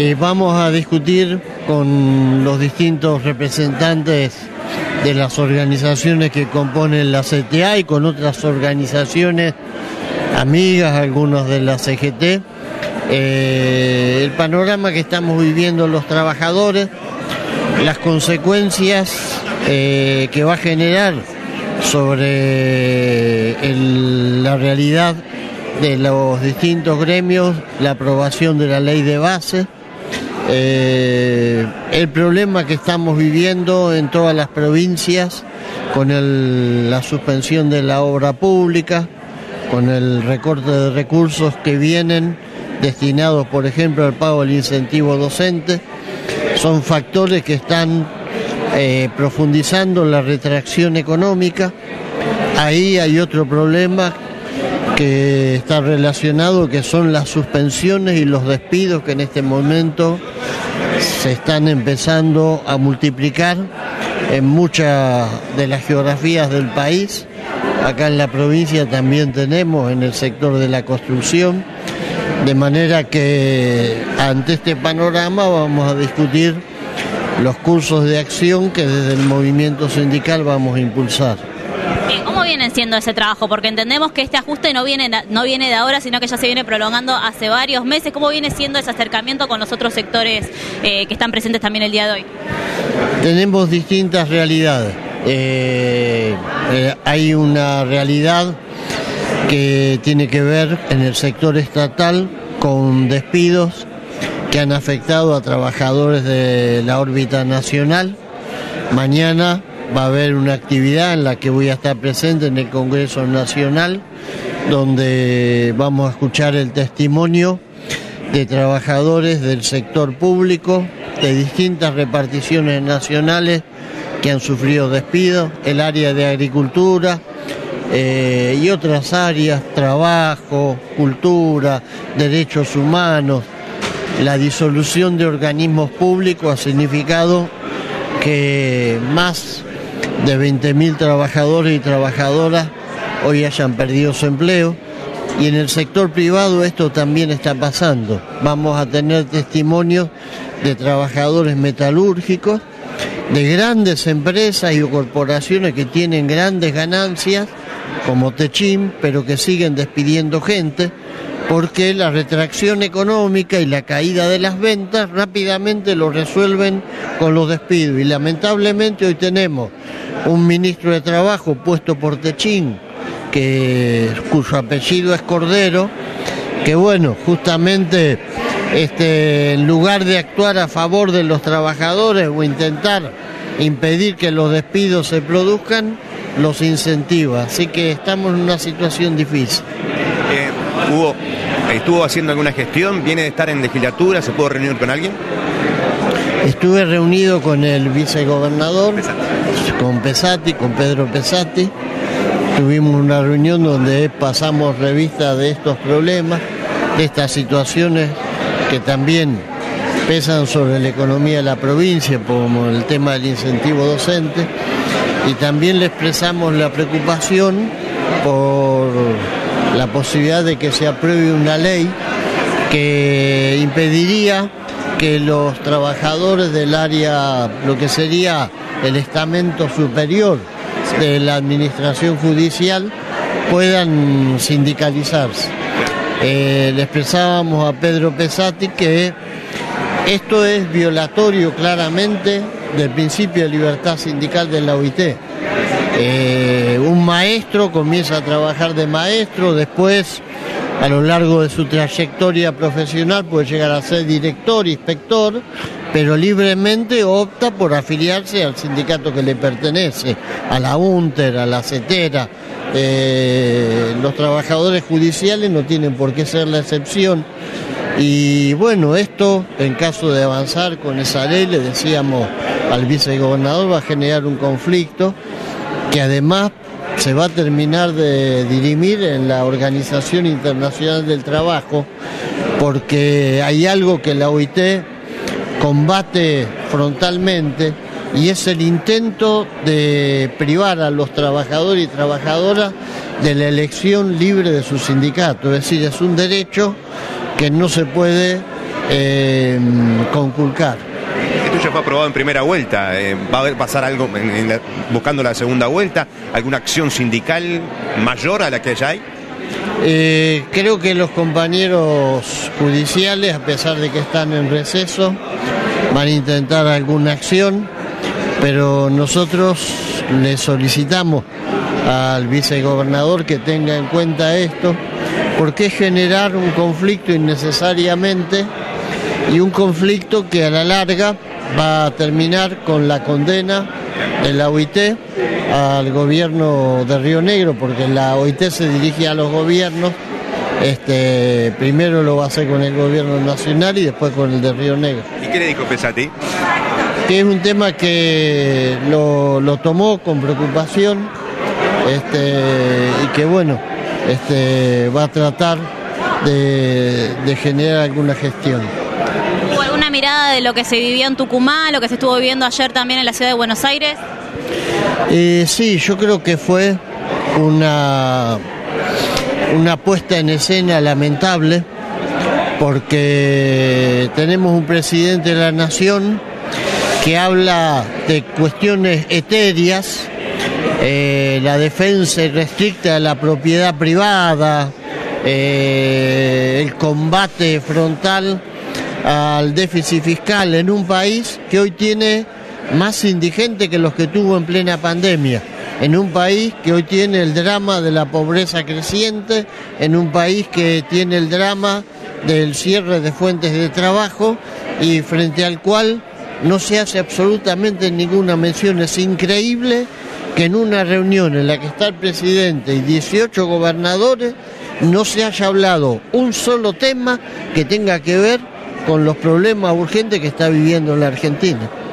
Eh, vamos a discutir con los distintos representantes de las organizaciones que componen la CTA y con otras organizaciones amigas, algunos de la CGT, eh, el panorama que estamos viviendo los trabajadores, las consecuencias eh, que va a generar sobre la realidad de los distintos gremios, la aprobación de la ley de base, eh, el problema que estamos viviendo en todas las provincias con la suspensión de la obra pública, con el recorte de recursos que vienen destinados, por ejemplo, al pago del incentivo docente, son factores que están eh, profundizando la retracción económica. Ahí hay otro problema que está relacionado, que son las suspensiones y los despidos que en este momento se están empezando a multiplicar en muchas de las geografías del país. Acá en la provincia también tenemos en el sector de la construcción, de manera que ante este panorama vamos a discutir los cursos de acción que desde el movimiento sindical vamos a impulsar. ¿Cómo viene siendo ese trabajo? Porque entendemos que este ajuste no viene, no viene de ahora, sino que ya se viene prolongando hace varios meses. ¿Cómo viene siendo ese acercamiento con los otros sectores eh, que están presentes también el día de hoy? Tenemos distintas realidades. Eh, eh, hay una realidad que tiene que ver en el sector estatal con despidos que han afectado a trabajadores de la órbita nacional. Mañana va a haber una actividad en la que voy a estar presente en el Congreso Nacional, donde vamos a escuchar el testimonio de trabajadores del sector público, de distintas reparticiones nacionales que han sufrido despidos, el área de agricultura eh, y otras áreas, trabajo, cultura, derechos humanos, la disolución de organismos públicos ha significado que más de 20.000 trabajadores y trabajadoras hoy hayan perdido su empleo. Y en el sector privado esto también está pasando. Vamos a tener testimonios de trabajadores metalúrgicos, de grandes empresas y corporaciones que tienen grandes ganancias, como Techim, pero que siguen despidiendo gente porque la retracción económica y la caída de las ventas rápidamente lo resuelven con los despidos. Y lamentablemente hoy tenemos un ministro de Trabajo puesto por Techín, que, cuyo apellido es Cordero, que bueno, justamente este, en lugar de actuar a favor de los trabajadores o intentar impedir que los despidos se produzcan, los incentiva. Así que estamos en una situación difícil. ¿Estuvo haciendo alguna gestión? ¿Viene de estar en legislatura? ¿Se pudo reunir con alguien? Estuve reunido con el vicegobernador, con Pesati, con Pedro Pesati. Tuvimos una reunión donde pasamos revista de estos problemas, de estas situaciones que también pesan sobre la economía de la provincia, como el tema del incentivo docente, y también le expresamos la preocupación por la posibilidad de que se apruebe una ley que impediría que los trabajadores del área, lo que sería el estamento superior de la administración judicial, puedan sindicalizarse. Eh, le expresábamos a Pedro Pesati que esto es violatorio claramente del principio de libertad sindical de la OIT. Maestro comienza a trabajar de maestro, después a lo largo de su trayectoria profesional puede llegar a ser director, inspector, pero libremente opta por afiliarse al sindicato que le pertenece, a la UNTER, a la CETERA. Eh, los trabajadores judiciales no tienen por qué ser la excepción. Y bueno, esto, en caso de avanzar con esa ley, le decíamos al vicegobernador, va a generar un conflicto que además se va a terminar de dirimir en la Organización Internacional del Trabajo, porque hay algo que la OIT combate frontalmente y es el intento de privar a los trabajadores y trabajadoras de la elección libre de su sindicato. Es decir, es un derecho que no se puede eh, conculcar. Esto ya fue aprobado en primera vuelta. Eh, ¿Va a pasar algo buscando la segunda vuelta? ¿Alguna acción sindical mayor a la que ya hay? Eh, creo que los compañeros judiciales, a pesar de que están en receso, van a intentar alguna acción, pero nosotros le solicitamos al vicegobernador que tenga en cuenta esto, porque es generar un conflicto innecesariamente y un conflicto que a la larga va a terminar con la condena de la OIT al gobierno de Río Negro, porque la OIT se dirige a los gobiernos, este, primero lo va a hacer con el gobierno nacional y después con el de Río Negro. ¿Y qué le dijo Pesati? Que es un tema que lo, tomó con preocupación este, y que bueno, este, va a tratar de, de generar alguna gestión ¿Hubo alguna mirada de lo que se vivió en Tucumán, lo que se estuvo viviendo ayer también en la ciudad de Buenos Aires? Eh, sí, yo creo que fue una, una puesta en escena lamentable porque tenemos un presidente de la nación que habla de cuestiones etéreas, eh, la defensa irrestricta de la propiedad privada, eh, el combate frontal al déficit fiscal en un país que hoy tiene más indigente que los que tuvo en plena pandemia, en un país que hoy tiene el drama de la pobreza creciente, en un país que tiene el drama del cierre de fuentes de trabajo y frente al cual no se hace absolutamente ninguna mención. Es increíble que en una reunión en la que está el presidente y 18 gobernadores no se haya hablado un solo tema que tenga que ver con los problemas urgentes que está viviendo la Argentina.